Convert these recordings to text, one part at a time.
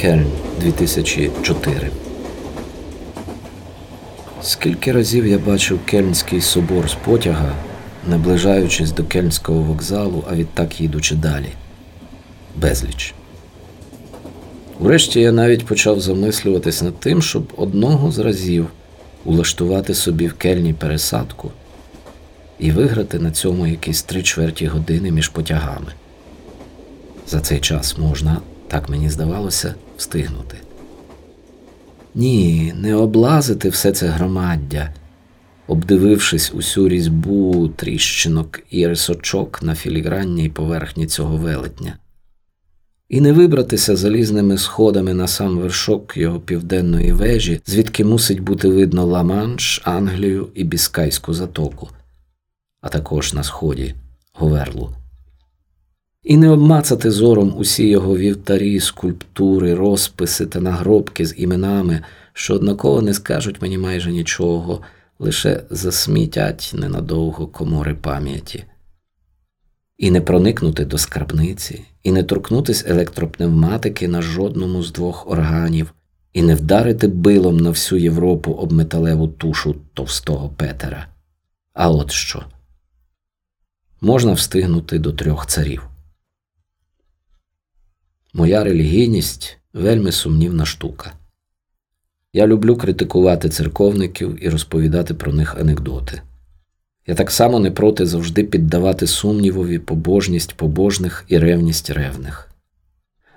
Кельн 2004 Скільки разів я бачив Кельнський собор з потяга, наближаючись до Кельнського вокзалу, а відтак їдучи далі. Безліч. Врешті я навіть почав замислюватись над тим, щоб одного з разів улаштувати собі в кельні пересадку і виграти на цьому якісь три чверті години між потягами. За цей час можна, так мені здавалося, встигнути. Ні, не облазити все це громаддя, обдивившись усю різьбу тріщинок і рисочок на філігранній поверхні цього велетня, і не вибратися залізними сходами на сам вершок його південної вежі, звідки мусить бути видно Ла-Манш, Англію і Біскайську затоку, а також на сході Говерлу. І не обмацати зором усі його вівтарі, скульптури, розписи та нагробки з іменами, що однаково не скажуть мені майже нічого, лише засмітять ненадовго комори пам'яті. І не проникнути до скарбниці, і не торкнутись електропневматики на жодному з двох органів, і не вдарити билом на всю Європу об металеву тушу товстого Петера. А от що можна встигнути до трьох царів. Моя релігійність вельми сумнівна штука. Я люблю критикувати церковників і розповідати про них анекдоти. Я так само не проти завжди піддавати сумнівові побожність побожних і ревність ревних.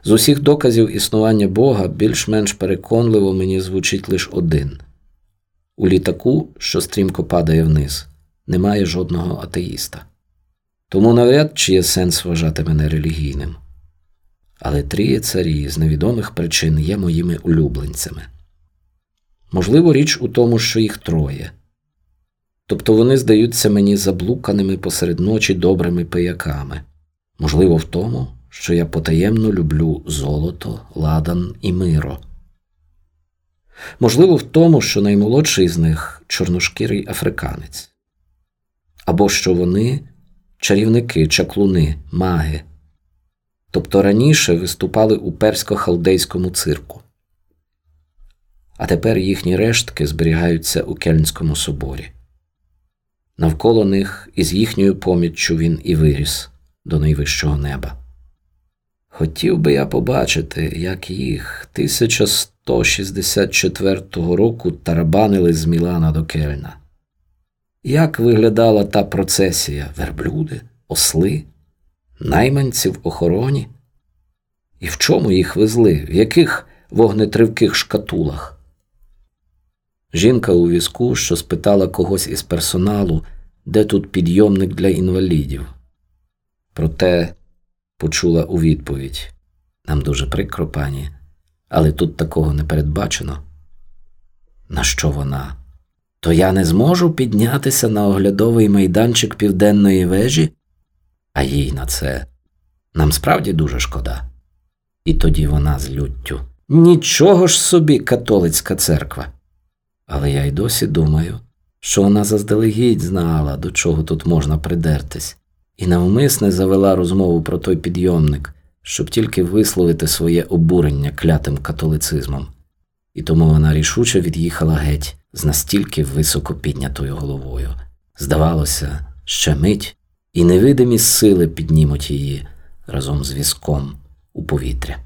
З усіх доказів існування Бога більш-менш переконливо мені звучить лише один у літаку, що стрімко падає вниз, немає жодного атеїста. Тому навряд чи є сенс вважати мене релігійним але тріє царі з невідомих причин є моїми улюбленцями. Можливо, річ у тому, що їх троє. Тобто вони здаються мені заблуканими посеред ночі добрими пияками. Можливо, в тому, що я потаємно люблю золото, ладан і миро. Можливо, в тому, що наймолодший з них чорношкірий африканець, або що вони чарівники, чаклуни, маги тобто раніше виступали у персько-халдейському цирку. А тепер їхні рештки зберігаються у Кельнському соборі. Навколо них із їхньою поміччю він і виріс до найвищого неба. Хотів би я побачити, як їх 1164 року тарабанили з Мілана до Кельна. Як виглядала та процесія верблюди, осли, найманці в охороні? І в чому їх везли? В яких вогнетривких шкатулах? Жінка у візку, що спитала когось із персоналу, де тут підйомник для інвалідів. Проте почула у відповідь нам дуже прикро, пані, але тут такого не передбачено. На що вона? То я не зможу піднятися на оглядовий майданчик південної вежі? А їй на це нам справді дуже шкода. І тоді вона з люттю. Нічого ж собі, католицька церква. Але я й досі думаю, що вона заздалегідь знала, до чого тут можна придертись, і навмисне завела розмову про той підйомник, щоб тільки висловити своє обурення клятим католицизмом. І тому вона рішуче від'їхала геть з настільки високо піднятою головою. Здавалося, ще мить, і невидимі сили піднімуть її разом з візком у повітря.